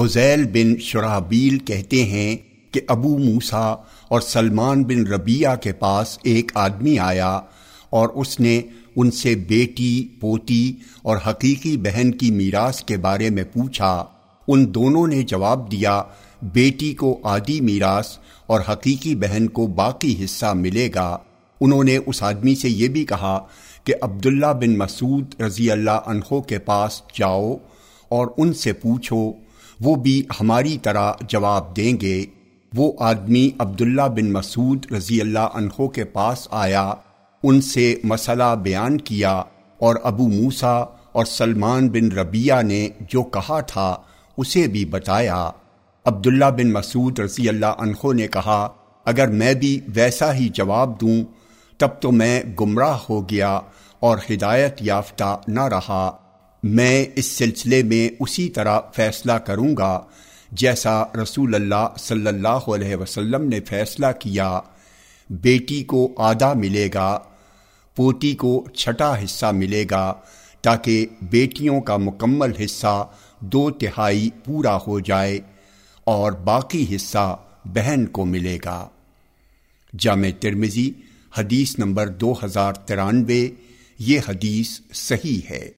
حزیل بن شرحبیل کہتے ہیں کہ ابو موسا اور سلمان بن ربیہ کے پاس ایک آدمی آیا اور اس نے ان سے بیٹی، پوتی اور حقیقی بہن کی میراث کے بارے میں پوچھا۔ ان دونوں نے جواب دیا، بیٹی کو آدھی میراث اور حقیقی بہن کو باقی حصہ ملے گا۔ انہوں نے اس آدمی سے یہ بھی کہا کہ عبداللہ بن مسعود رضی اللہ عنہ کے پاس جاؤ اور ان سے پوچھو وہ بھی ہماری طرح جواب دیں گے۔ وہ آدمی عبداللہ بن مسعود رضی اللہ عنہ کے پاس آیا، ان سے مسئلہ بیان کیا اور ابو موسا اور سلمان بن ربیہ نے جو کہا تھا اسے بھی بتایا۔ عبداللہ بن مسعود رضی اللہ عنہ نے کہا، اگر میں بھی ویسا ہی جواب دوں، تب تو میں گمراہ ہو گیا اور ہدایت یافتہ نہ رہا۔ میں اس سلسلے میں اسی طرح فیصلہ کروں گا جیسا رسول اللہ صلی اللہ علیہ وسلم نے فیصلہ کیا۔ بیٹی کو آدھا ملے گا، پوتی کو چھٹا حصہ ملے گا تاکہ بیٹیوں کا مکمل حصہ دو تہائی پورا ہو جائے اور باقی حصہ بہن کو ملے گا۔ جامع ترمزی حدیث نمبر دو ہزار ترانوے، یہ حدیث صحیح ہے۔